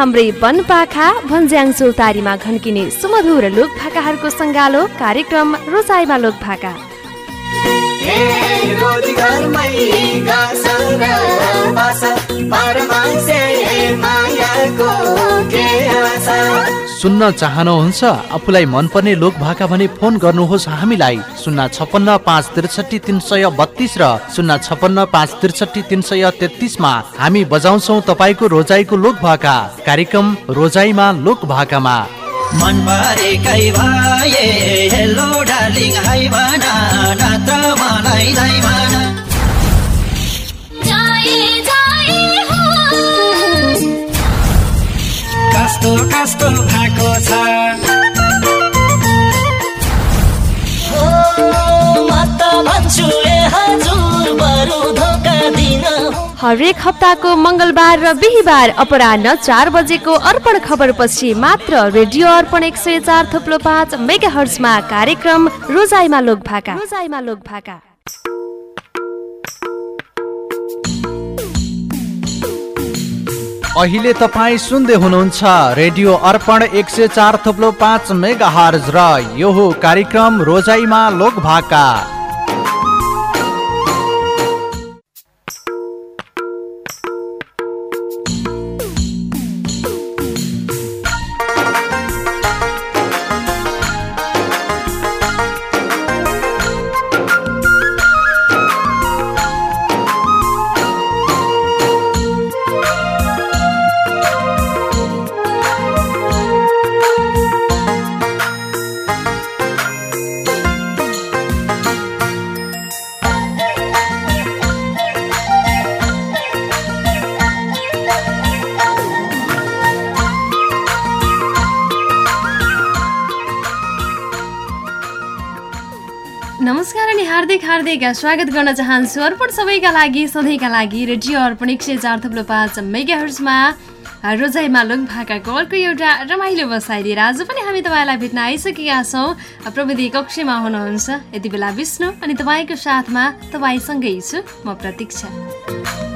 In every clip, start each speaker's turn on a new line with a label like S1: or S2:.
S1: हाम्रै वनपाखा भन्ज्याङ चौतारीमा घन्किने सुमधुर लोक भाकाहरूको सङ्गालो कार्यक्रम रोजाइमा लोक भाका
S2: सुन्न चाहनुहुन्छ? आफूलाई मनपर्ने लोक भाका भने फोन गर्नुहोस् हामीलाई। शून्य छपन्न पाँच त्रिसठी तिन सय बत्तिस र शून्य छपन्न पाँच त्रिसठी तिन सय तेत्तिसमा हामी बजाउँछौ तपाईँको रोजाइको लोक भाका कार्यक्रम रोजाइमा लोक भाकामा
S3: मन भरेकै भए हेलो डार्लिङ हाई भना नत्र मलाई दाइ भना। कस्तो कस्तो
S1: हरेक हप्ताको मङ्गलबार र बिहिबार अपराह चार बजेको अर्पण खबर पछि मात्र रेडियो अर्पण एक सय चार थुप्लो पाँच मेगा हर्समा कार्यक्रम रोजाइमा लोक भाका रोजाइमा लोक भाका
S2: अहिले तपाईँ सुन्दै हुनुहुन्छ रेडियो अर्पण एक सय चार थुप्लो पाँच मेगा हर्ज र यो कार्यक्रम रोजाइमा लोक
S1: हार्दिक हार्दिक स्वागत गर्न चाहन्छु अर्पण सबैका लागि सधैँका लागि रेडियो अर्पण एक सय चार थप्लो पाँच मेगा हर्समा रोजाइमा भाकाको अर्को एउटा रमाइलो बसाइ लिएर आज पनि हामी तपाईँलाई भेट्न आइसकेका छौँ। प्रविधि कक्षमा हुनुहुन्छ। यति बेला विष्णु अनि तपाईँको साथमा तपाईँसँगै छु। म प्रतीक्षा।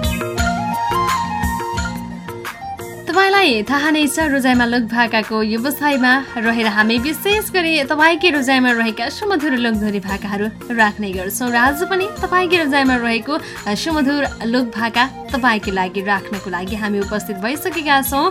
S1: तपाईँलाई थाहा नै छ रोजाइमा लोक भाकाको व्यवसायमा रहेर हामी विशेष गरी तपाईँकै रोजाइमा रहेका सुमधुर लोकधोरी भाकाहरू राख्ने गर्छौँ र आज पनि तपाईँकै रोजाइमा रहेको सुमधुर लोक भाका तपाईँको लागि राख्नको लागि हामी उपस्थित भइसकेका छौँ।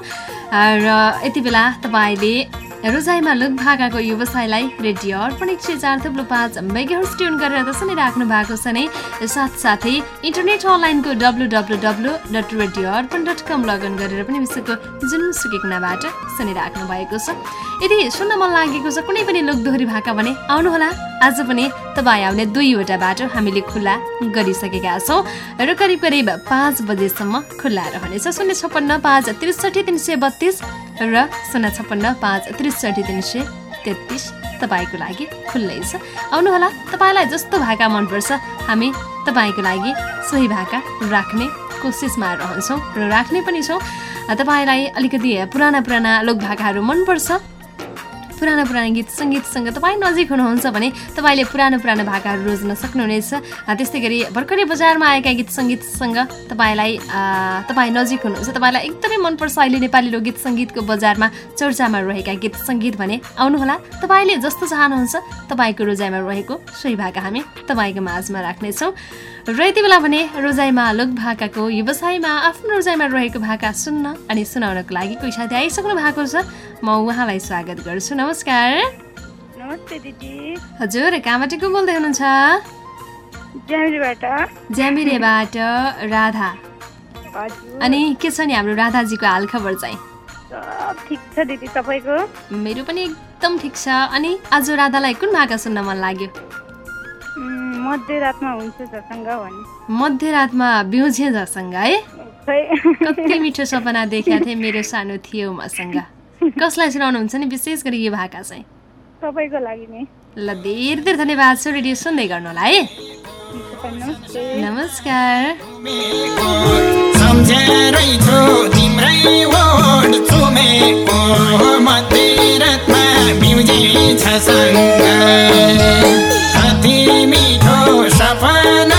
S1: र यति बेला तपाईँले रोजाइमा लोक भाकाको व्यवसायलाई रेडियो अर्पण एक सय चार थुप्रो पाँच मेगाहर्स ट्युन गरेर त सुनिराख्नु भएको छ नै। साथसाथै इन्टरनेट अनलाइनको W W W dot radio Arpan dot com login गरेर पनि विश्वको जुनसुकै कुनाबाट सुनिराख्नु भएको छ। यदि सुन्न मन लागेको छ कुनै पनि लोकदोहोरी भाका भने आउनुहोला। आज पनि तपाईँ आउने दुईवटा बाटो हामीले खुल्ला गरिसकेका छौँ। र करिब करिब पाँच बजेसम्म खुल्ला रहनेछ। शून्य छप्पन्न पाँच त्रिसठी तिन सय बत्तिस। र शून्य छप्पन्न पाँच त्रिसठी तिन सय तेत्तिस तपाईँको लागि खुल्लै छ। आउनुहोला तपाईँलाई जस्तो भाका मनपर्छ हामी तपाईँको लागि सोही भाका राख्ने कोसिसमा रहन्छौँ र राख्ने पनि छौँ। तपाईँलाई अलिकति पुराना पुराना लोक भाकाहरू मनपर्छ पुरानो पुरानो गीत सङ्गीतसँग तपाईँ नजिक हुनुहुन्छ भने तपाईँले पुरानो पुरानो भाकाहरू रोज्न सक्नुहुनेछ। त्यस्तै गरी भर्खरै बजारमा आएका गीत सङ्गीतसँग तपाईँलाई तपाईँ नजिक हुनुहुन्छ। तपाईँलाई एकदमै मनपर्छ अहिले नेपाली लोकगीत सङ्गीतको बजारमा चर्चामा रहेका गीत सङ्गीत भने आउनुहोला। तपाईँले जस्तो चाहनुहुन्छ तपाईँको रोजाइमा रहेको सोही भाका हामी तपाईँको माझमा राख्नेछौँ। र यति बेला भने रोजाइमा लोक भाकाको व्यवसायमा आफ्नो रोजाइमा रहेको भाका सुन्न अनि सुनाउनको लागि कोही साथी आइसक्नु भएको छ। म उहाँलाई स्वागत गर्छु। नमस्कार।
S4: नमस्ते दिदी।
S1: हजुर कहाँबाट को बोल्दै हुनुहुन्छ?
S4: ज्यामिरेबाट
S1: राधा। अनि के छ नि हाम्रो राधाजीको हालखबर चाहिँ?
S4: ठिक छ दिदी तपाईँको?
S1: मेरो पनि एकदम ठिक छ। अनि आज राधालाई कुन भाका सुन्न मन लाग्यो?
S4: मध्यरातमा हुन्छ झसँग भने।
S1: मध्यरातमा बिउझे जसँग है? कति मिठो सपना देखाएको थिएँ मेरो सानो थियो मसँग कसलाई सुनाउनुहुन्छ नि? विशेष गरी यो भाका चाहिँ।
S4: तपाईँको लागि नि।
S1: ल धेरै धेरै धन्यवाद छ रेडियो सुन्दै गर्नु होला है? नमस्कार।
S3: सम्झेरै छु तिम्रै ओठ चुमेको मध्यरातमा बिउजिन्छ सँग कति मिठो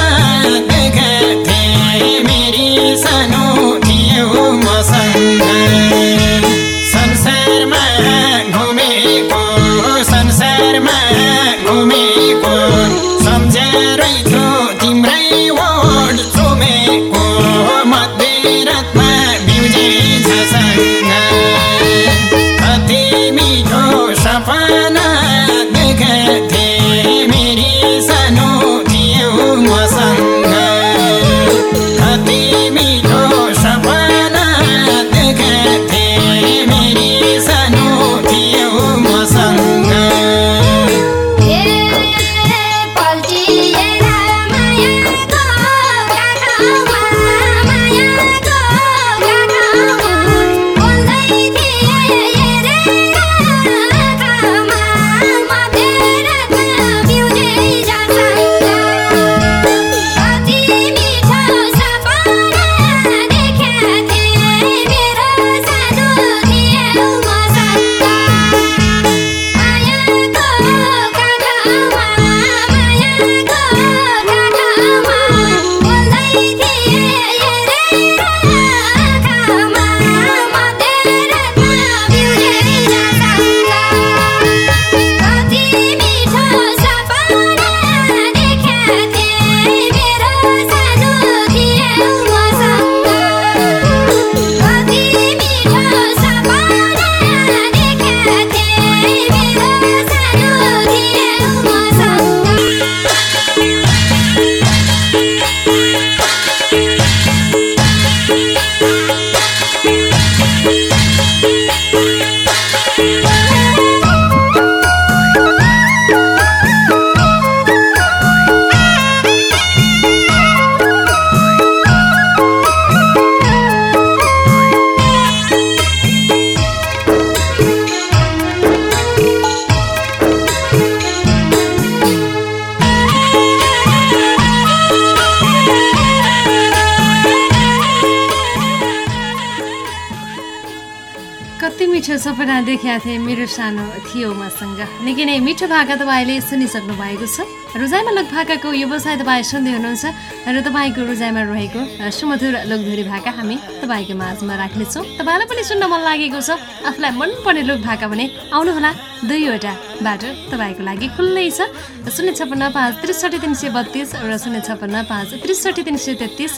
S3: सपना
S1: देखेका थिएँ मेरो सानो थियो मसँग निकै नै मिठो भाका तपाईँले सुनिसक्नु भएको छ। रोजाइमा लोक भाकाको व्यवसाय तपाईँ सुन्दै हुनुहुन्छ र तपाईँको रोजाइमा रहेको सुमधुर लोकधोरी भाका हामी तपाईँको माझमा राख्नेछौँ। तपाईँलाई पनि सुन्न मन लागेको छ। आफूलाई मनपर्ने लोक भाका भने आउनुहोला दुईवटा बाटो तपाईँको लागि खुल्लै छ। शून्य छप्पन्न पाँच त्रिसठी तिन सय बत्तिस र शून्य छप्पन्न पाँच त्रिसठी तिन सय तेत्तिस।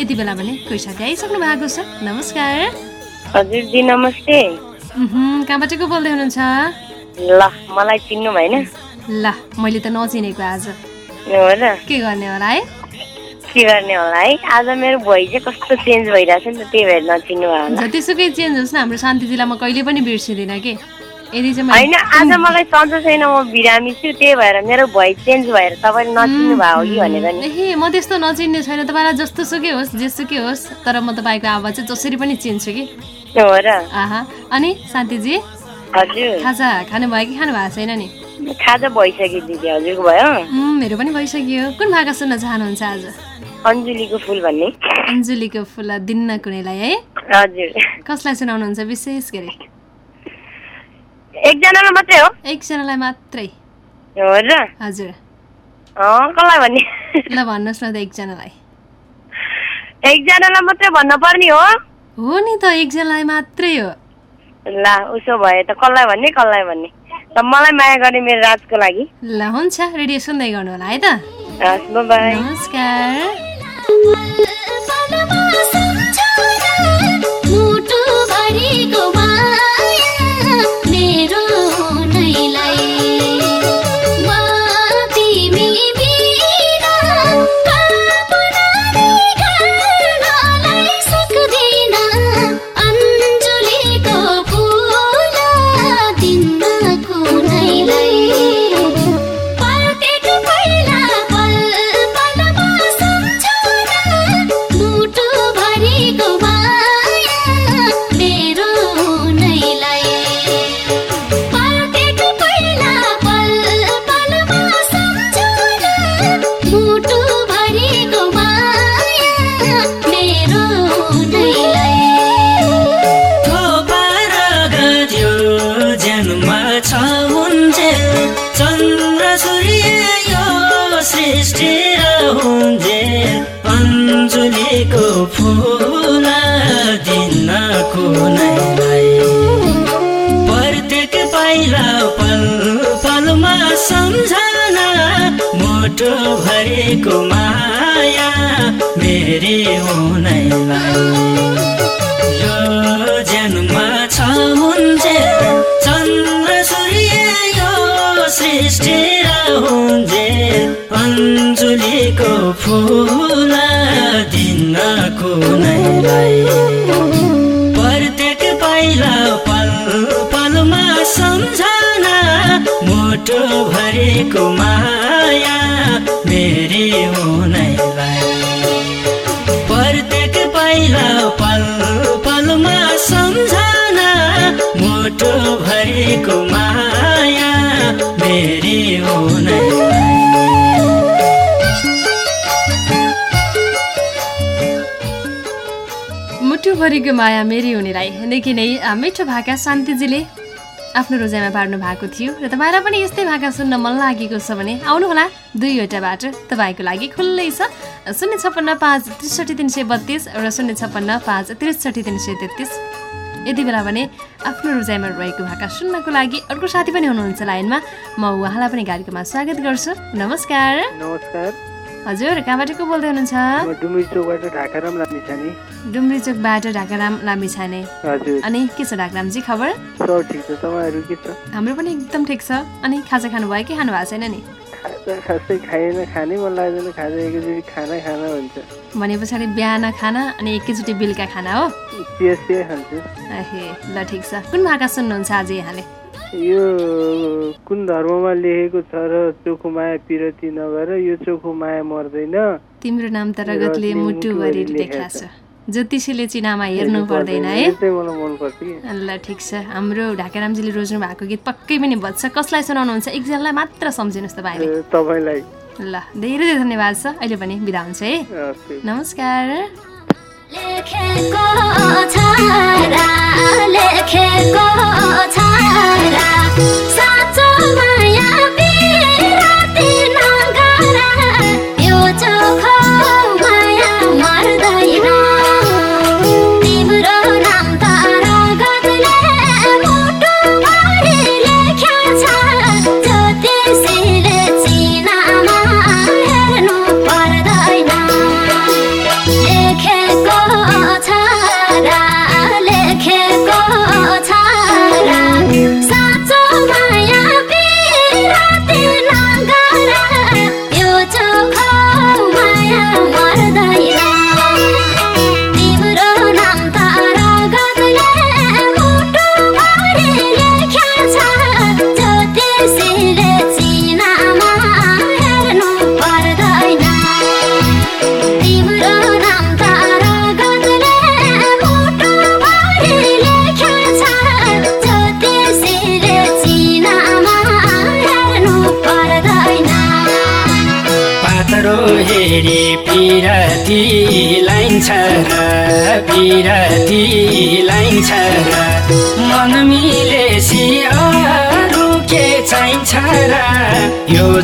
S1: यति बेला भने कोही साथी आइसक्नु भएको छ। नमस्कार।
S5: हजुरजी नमस्ते।
S1: कहाँबाट को बोल्दै हुनुहुन्छ?
S5: ल मलाई चिन्नु भएन।
S1: ल मैले त नचिनेको आज। के गर्ने होला है?
S5: के गर्ने होला है? आज मेरो भोइ चाहिँ कस्तो चेन्ज भइरहेछ नि त त्यही भएर नचिन्नु भयो
S1: जतिसुकै चेन्ज होस् न हाम्रो शान्तिजीलाई म कहिले पनि बिर्सिँदिनँ कि। यदि चाहिँ
S5: होइन आज मलाई सन्चो छैन म बिरामी छु त्यही भएर मेरो भोइ चेन्ज भएर तपाईँले नचिन्नु भयो कि भनेर नि।
S1: एहे म त्यस्तो नचिन्ने छैन तपाईँलाई जस्तो सुकै होस् जेसुकै होस् तर म तपाईँको आवाज चाहिँ जसरी पनि चिन्छु कि। अनि शान्तिजी? खाजा खानुभयो कि खानु भएको छैन नि?
S5: खाजा भइसक्यो दिदी हजुरको भयो।
S1: मेरो पनि भइसक्यो। कुन भाका सुन्न चाहनुहुन्छ आज?
S5: अञ्जुलीको फुल भन्ने।
S1: अञ्जुलीको फुल दिन्न कुनैलाई है?
S5: हजुर।
S1: कसलाई सुनाउनुहुन्छ विशेष गरी?
S5: एकजनालाई मात्रै हो।
S1: एकजनालाई मात्रै।
S5: हो र।
S1: हजुर।
S5: कसलाई भन्ने?
S1: ल भन्नुहोस् न त एकजनालाई।
S5: एकजनालाई मात्रै भन्नु पर्ने हो।
S1: हो नि त एकजनालाई मात्रै हो।
S5: ल उसो भए त कसलाई भन्ने कसलाई भन्ने? त मलाई माया गर्ने मेरो राजको लागि।
S1: ल हुन्छ रेडियो सुन्दै गर्नु होला है त। नमस्कार।
S6: फुल
S3: दिन कुनैलाई प्रत्येक पाइला पल पलमा सम्झना मोटो भरेको माया मेरी हुनैलाई यो जन्म छ हुन्जे चन्द्र सूर्य यो सृष्टि हुन्जे अञ्जुलीको फुल दिन कुनैलाई प्रत्येक पाइला पल पलमा सम्झना मोटो भरेको माया मेरी हुनैलाई प्रत्येक पाइला पल पलमा सम्झना मोटो भरेको माया मेरी हुनैलाई
S1: मुटुभरिको माया मेरी हुनेलाई देखि नै मिठो भाका शान्तिजीले आफ्नो रोजाइमा पार्नु भएको थियो र तपाईँलाई पनि यस्तै भाका सुन्न मन लागेको छ भने आउनुहोला दुईवटा बाटो तपाईँको लागि खुल्लै छ। शून्य छप्पन्न पाँच त्रिसठी तिन सय बत्तिस र शून्य छप्पन्न पाँच त्रिसठी तिन सय तेत्तिस। यति बेला भने आफ्नो रोजाइमा रहेको भाका सुन्नको लागि अर्को साथी पनि हुनुहुन्छ लाइनमा। म उहाँलाई पनि कार्यक्रममा स्वागत गर्छु। नमस्कार।
S7: नमस्कार।
S1: हजुर कहाँबाट को बोल्दै हुनुहुन्छ?
S7: डुम्री चौकबाट ढाकाराम लामिछाने।
S1: अनि के छ ढाकारामजी खबर? हाम्रो पनि एकदम ठिक छ। अनि खाजा खानुभयो कि खानु भएको छैन नि?
S7: खाजा खासै खाएन खानै मन लाग्दैन खाजा एकैचोटि खाना खाना हुन्छ।
S1: भने पछाडि बिहान खाना अनि एकैचोटि बेलुका खाना हो? ल ठिक छ। कुन भाका सुन्नुहुन्छ आज यहाँले?
S7: यो कुन धर्ममा लेखेको छ र चोखो माया पिरती नगर यो चोखो माया मर्दैन?
S1: तिम्रो नाम त रगतले मुटुभरि छ। ज्योतिषीले चिनामा हेर्नु पर्दैन है। ल ठिक छ। हाम्रो ढाकारामजीले रोज्नु भएको गीत पक्कै पनि बज्छ। कसलाई सुनाउनुहुन्छ? एकजनालाई मात्र सम्झिनुहोस् तपाईँले
S7: तपाईँलाई।
S1: ल धेरै धेरै धन्यवाद छ। अहिले पनि बिदा हुन्छ है। नमस्कार।
S6: लेखेको छ
S8: साँचो माया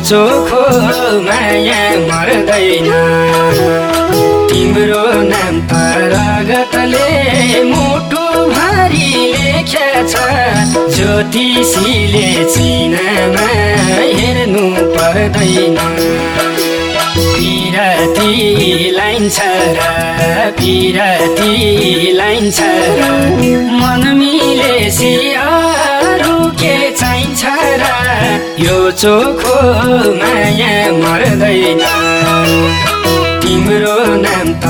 S8: चोखो माया मर्दैन तिम्रो नाम त रगतले मुटु भारी लेखेछ ज्योतिषीले चिनामा हेर्नु पर्दैन पिरती लाइन्छ र पिरती लाइन्छ र मन मिलेसी अरू चोखो माया मर्दैन तिम्रो नाम त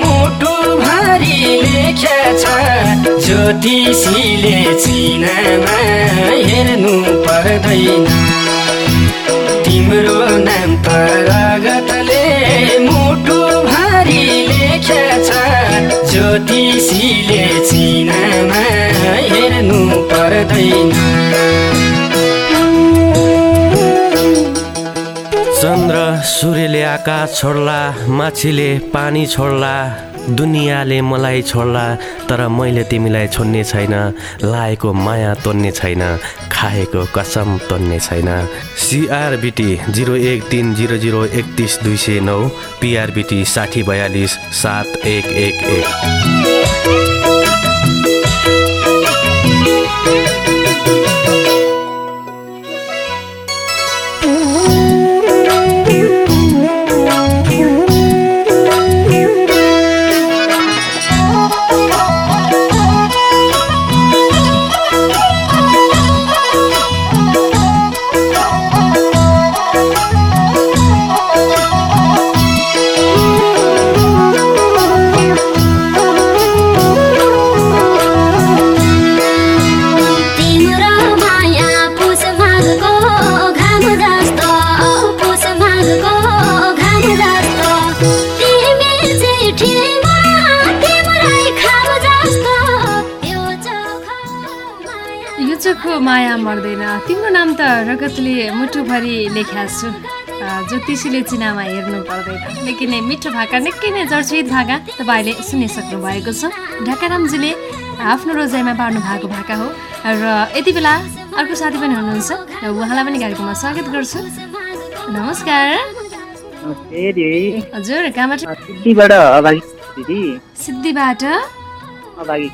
S8: मुटु भारी लेखेछ ज्योतिषीले चिनामा हेर्नु पर्दैन तिम्रो नाम त मुटु भारी लेखेछ ज्योतिषीले चिनामा हेर्नु पर्दैन
S9: सूर्यले आकाश छोड्ला माछीले पानी छोड्ला दुनियाँले मलाई छोड्ला तर मैले तिमीलाई छोड्ने छैन लाएको माया तोड्ने छैन खाएको कसम तोड्ने छैन। सिआरबिटी जिरो एक तिन जिरो जिरो एकतिस दुई सय नौ पिआरबिटी साठी बयालिस सात एक एक एक।
S6: चोखो माया
S1: मर्दैन। तिम्रो नाम त रगतले मुटुभरि लेख्या छु। ज्योतिषीले चिनामा हेर्नु पर्दैन। निकै नै मिठो भाका निकै नै चर्चित भाका तपाईँले सुनिसक्नु भएको छ। ढाकारामजीले आफ्नो रोजाइमा पार्नु भएको भाका हो। र यति बेला अर्को साथी पनि हुनुहुन्छ। र उहाँलाई पनि कार्यक्रममा स्वागत गर्छु। नमस्कार। हजुर कहाँबाट?
S10: सिद्धिबाट अभागी दिदी।
S1: सिद्धिबाट?
S10: अभागी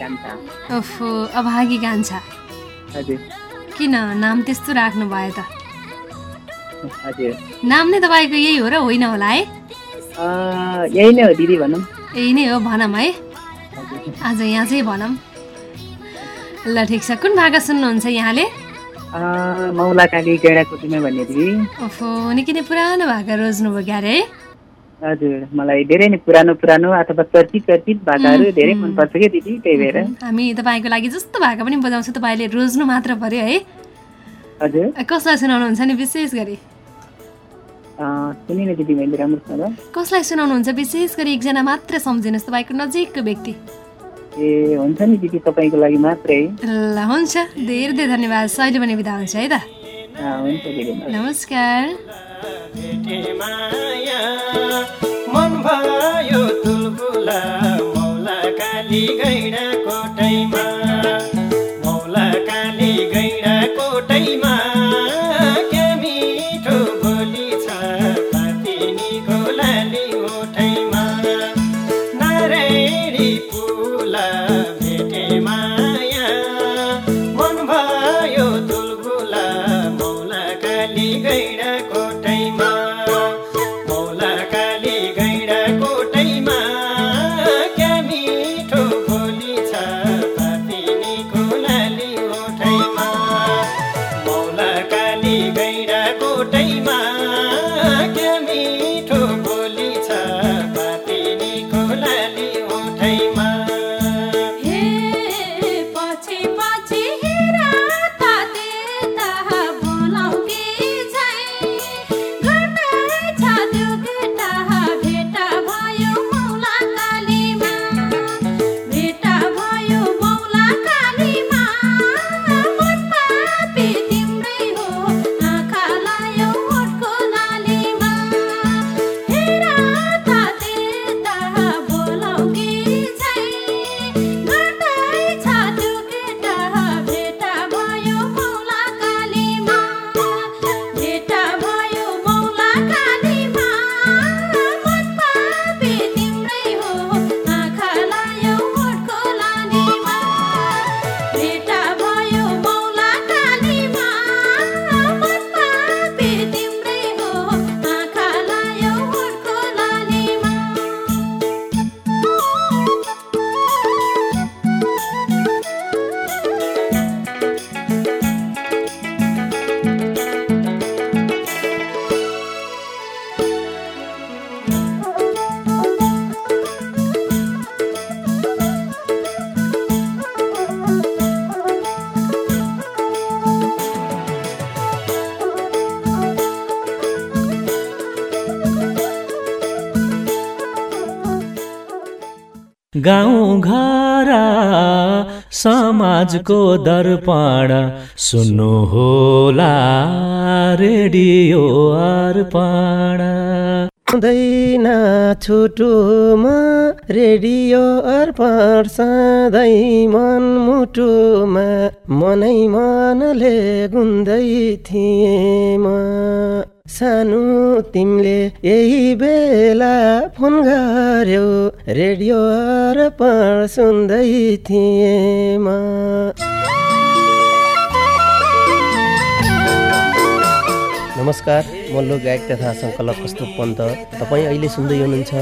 S10: कान्छा।
S1: किन? नाम त्यस्तो राख्नु भयो त। नाम नै तपाईँको यही हो र होइन होला है?
S10: यही नै हो दिदी भनौँ।
S1: यही नै हो भनौँ है। आज यहाँ चाहिँ भनौँ। ल ठिक छ। कुन भाका सुन्नुहुन्छ यहाँले?
S10: अँ, मौला काली गैडा कोटीमा भन्ने दिदी।
S1: ओफो निकै नै पुरानो भाका रोज्नुभयो क्यारे है?
S10: हजुर मलाई धेरै नै पुरानो पुरानो अथवा चर्चित चर्चित भाकाहरू धेरै मनपर्छ क्या दिदी त्यही भएर
S1: हामी तपाईँको लागि जस्तो भाका पनि बजाउँछौँ तपाईँले रोज्नु मात्र पर्यो है
S10: हजुर
S1: कसलाई सुनाउनुहुन्छ नि विशेष गरी
S10: सुनिनँ दिदी मैले राम्रोसँग
S1: कसलाई सुनाउनुहुन्छ विशेष गरी एकजना मात्र सम्झिनुहोस् तपाईँको नजिकको व्यक्ति
S10: ए हुन्छ नि दिदी तपाईँको लागि मात्रै
S1: ल हुन्छ धेरै धेरै धन्यवाद सहिले पनि बिदा हुन्छ है त
S10: हुन्छ दिदी
S1: नमस्कार
S8: माया। मन भयो तुलबुला मौला काली गैडा कोटैमा।
S11: घर समाजको दर्पण। सुन्नु होला रेडियो अर्पण।
S12: हुँदैन छुटुमा रेडियो अर्पण। सधैँ मन मुटुमा मनै मनले गुन्दै थिएँ म सानो तिमीले यही बेला फोन गर्यो रेडियो अर्पण सुन्दै थिएँ म नमस्कार म लोक गायक तथा सङ्कलक कस्तो पन्त। तपाईँ अहिले सुन्दै हुनुहुन्छ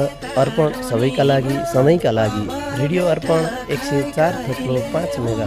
S12: अर्पण सबैका लागि सधैँका लागि रेडियो अर्पण एक सय चार थोप्लो पाँच मेगा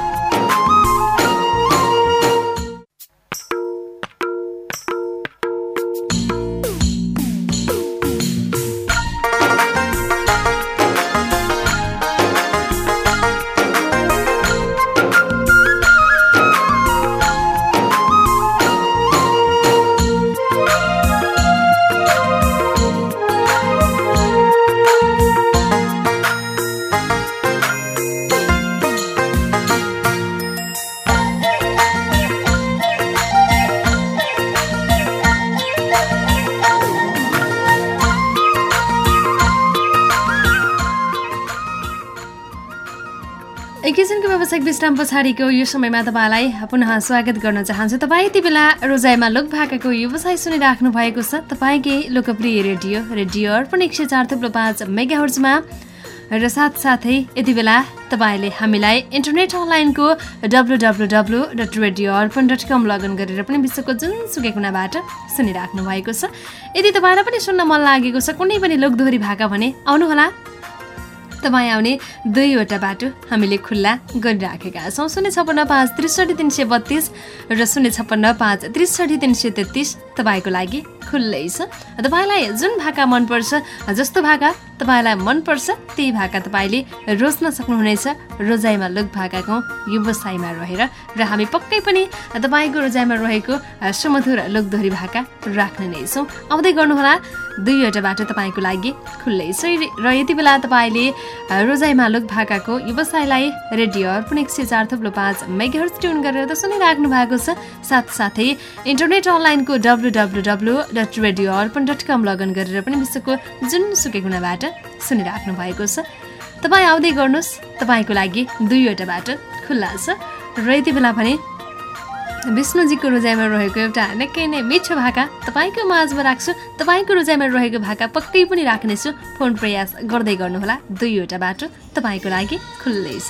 S1: विश्राम पछाडिको यो समयमा तपाईँलाई पुनः स्वागत गर्न चाहन्छु। तपाईँ यति बेला रोजाइमा लोक भाकाको व्यवसाय सुनिराख्नु भएको छ। तपाईँकै लोकप्रिय रेडियो रेडियो अर्पण एक सय चार थुप्रो पाँच मेगा हर्जमा र साथसाथै यति बेला तपाईँले हामीलाई इन्टरनेट अनलाइनको W W W dot radio Arpan dot com login गरेर पनि विश्वको जुनसुकै कुनाबाट सुनिराख्नु भएको छ। यदि तपाईँलाई पनि सुन्न मन लागेको छ कुनै पनि लोकदोहोरी भाका भने आउनुहोला। तपाईँ आउने दुईवटा बाटो हामीले खुल्ला गरिराखेका छौँ। शून्य छप्पन्न पाँच त्रिसठी तिन सय बत्तिस र शून्य छप्पन्न पाँच त्रिसठी तिन सय तेत्तिस तपाईँको लागि खुल्लै छ। तपाईँलाई जुन भाका मनपर्छ जस्तो भाका तपाईँलाई मनपर्छ त्यही भाका तपाईँले रोज्न सक्नुहुनेछ। रोजाइमा लोक भाकाको व्यवसायमा रहेर र हामी पक्कै पनि तपाईँको रोजाइमा रहेको सुमधुर लोकदोहोरी भाका राख्ने नै छौँ। आउँदै गर्नुहोला दुईवटा बाटो तपाईँको लागि खुल्लै छ। र यति बेला तपाईँले रोजाइमा लोक भाकाको व्यवसायलाई रेडियो अर्पण एक सय चार थुप्रो पाँच मेगाहर्स ट्युन गरेर त सुनिराख्नु भएको छ। साथसाथै इन्टरनेट अनलाइनको W W W dot radio Arpan dot com login गरेर पनि विश्वको जुनसुकै गुणाबाट सुनिराख्नु भएको छ। तपाईँ आउँदै गर्नुहोस्। तपाईँको लागि दुईवटा बाटो खुल्ला छ। र यति बेला भने विष्णुजीको रोजाइमा रहेको एउटा निकै नै मिठो भाका तपाईँको माझमा राख्छु। तपाईँको रोजाइमा रहेको भाका पक्कै पनि राख्नेछु। फोन प्रयास गर्दै गर्नुहोला। दुईवटा बाटो तपाईँको लागि खुल्लै छ।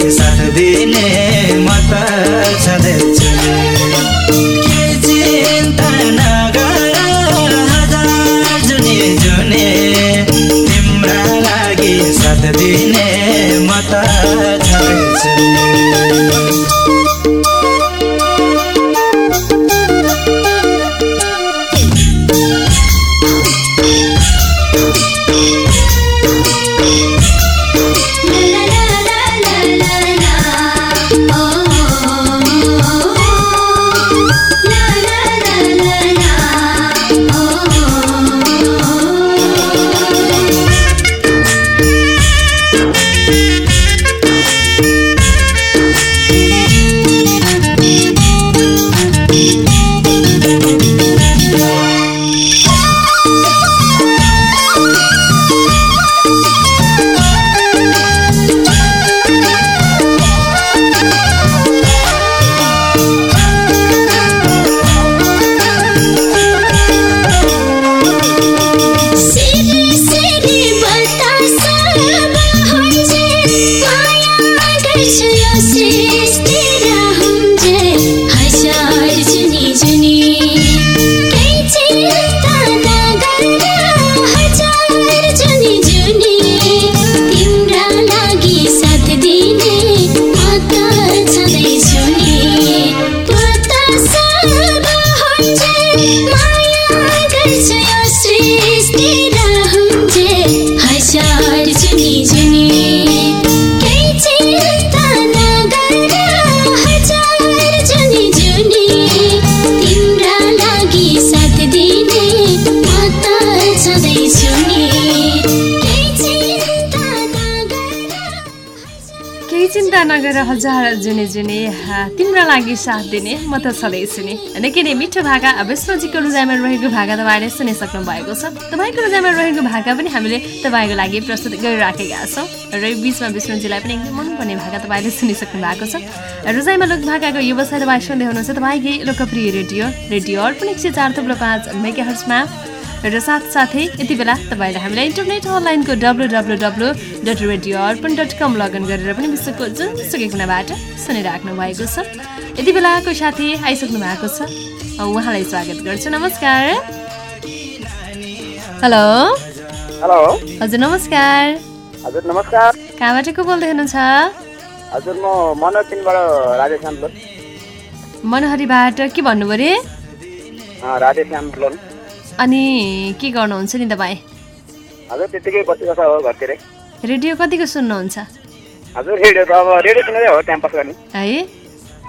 S6: साथ दिने।
S3: चिन्ता नगर हजार जुने जुने तिम्रो लागि साथ दिने म त छँदैछु
S6: नि
S1: निकै नै मिठो भाका विष्णुजीको रुजाइमा रहेको भाका तपाईँले सुनिसक्नु भएको छ। तपाईँको रुजाइमा रहेको भाका पनि हामीले तपाईँको लागि प्रस्तुत गरिराखेका छौँ। र यो बिचमा विष्णुजीलाई पनि एकदम मनपर्ने भाका तपाईँले सुनिसक्नु भएको छ। रुजाइमा लोक भाकाको व्यवसाय तपाईँ सुन्दै हुनुहुन्छ। तपाईँकै लोकप्रिय रेडियो रेडियो अर्पण एक सय चार थुप्रो पाँच मेगा हर्समा र साथसाथै यति बेला तपाईँले हामीलाई इन्टरनेट अनलाइनको W W W dot radio Arpan dot com login गरेर पनि विश्वको जुनसुकै कुनाबाट सुनिराख्नु भएको छ। यति बेला कोही साथी आइसक्नु भएको छ। उहाँलाई स्वागत गर्छु। नमस्कार। हेलो।
S13: हेलो।
S1: हजुर नमस्कार।
S13: हजुर नमस्कार।
S1: कहाँबाट को बोल्दै हुनुहुन्छ?
S13: हजुर म मनोज तिनबाट राधेश्याम
S1: मनहरीबाट के भन्नुभयो अरे
S13: राधेश्याम लोन
S1: अनि के गर्नुहुन्छ नि तपाईँ
S13: हजुर त्यतिकै बसिबसा हो घरतिरै।
S1: रेडियो कतिको सुन्नुहुन्छ?
S13: हजुर रेडियो त अब रेडियो सुन्दै हो टाइम पास गर्ने।
S1: है?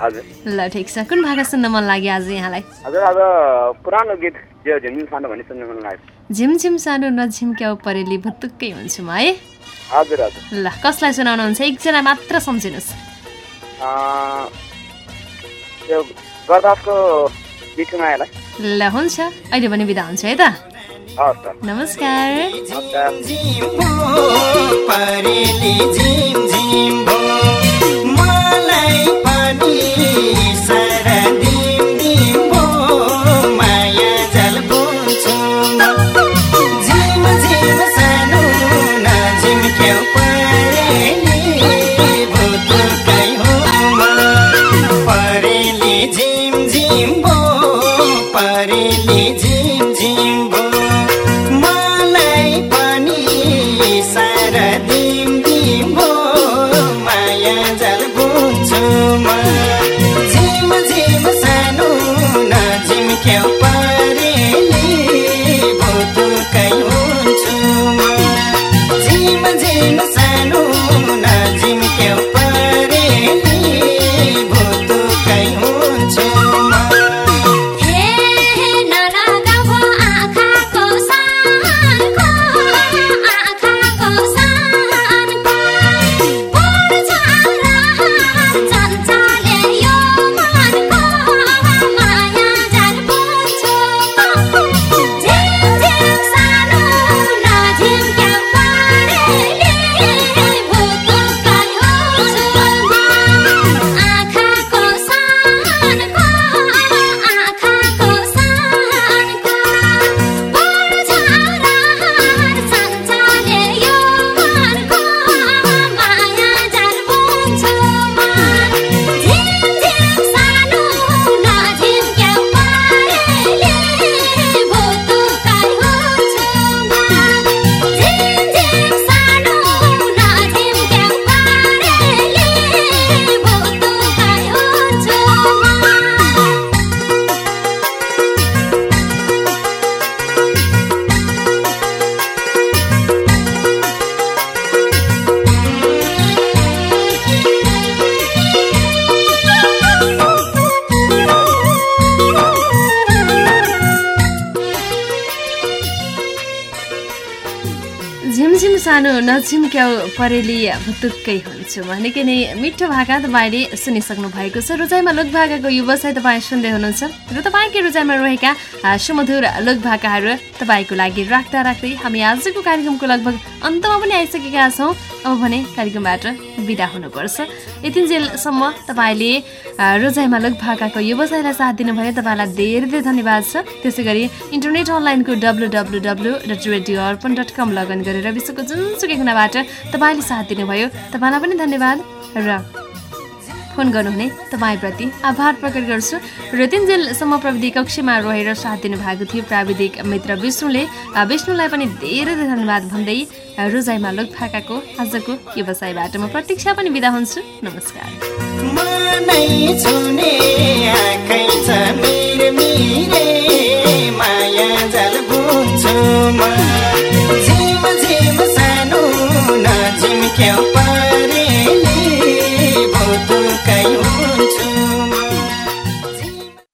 S13: हजुर।
S1: ल ठिक छ। कुन भाका सुन्न मन लाग्यो आज यहाँलाई?
S13: हजुर आज पुरानो गीत जो झिमझिम सानो भन्ने सुन्नु मन लाग्यो।
S1: झिमझिम सानो नझिम्क्याउ परेली भुत्तुक्कै हुन्छु म है?
S13: हजुर हजुर।
S1: ल कसलाई सुनाउनुहुन्छ? एकजना मात्र सम्झिनुहोस्।
S13: त्यो गरदासको
S1: ल हुन्छ। अहिले पनि बिदा हुन्छ है त? नमस्कार।
S8: सानो
S1: नझिम्क्याउ परेली भुतुक्कै हुन्छु। भनेकै नै मिठो भाका तपाईँले सुनिसक्नु भएको छ। रोजाइमा लोक भाकाको व्यवसाय तपाईँ सुन्दै हुनुहुन्छ। र तपाईँकै रोजाइमा रहेका सुमधुर लोक भाकाहरू तपाईँको लागि राख्दा राख्दै हामी आजको कार्यक्रमको लगभग अन्तमा पनि आइसकेका छौँ। अब भने कार्यक्रमबाट बिदा हुनुपर्छ। यतिन्जेलसम्म तपाईँले रोजाइमा लोक भाकाको व्यवसायलाई साथ दिनुभयो। तपाईँलाई धेरै धेरै धन्यवाद छ। त्यसै गरी इन्टरनेट अनलाइनको W W W dot radio Arpan dot com login गरेर विश्वको जुनसुकै कुनाबाट तपाईँले साथ दिनुभयो। तपाईँलाई पनि धन्यवाद र फोन गर्नुहुने तपाईँप्रति आभार प्रकट गर्छु। र तिनजेलसम्म प्रविधि कक्षमा रहेर साथ दिनुभएको थियो प्राविधिक मित्र विष्णुले। विष्णुलाई पनि धेरै धेरै धन्यवाद भन्दै रोजाइमा लोक फाकाको आजको व्यवसायबाट म प्रतीक्षा पनि बिदा हुन्छु। नमस्कार।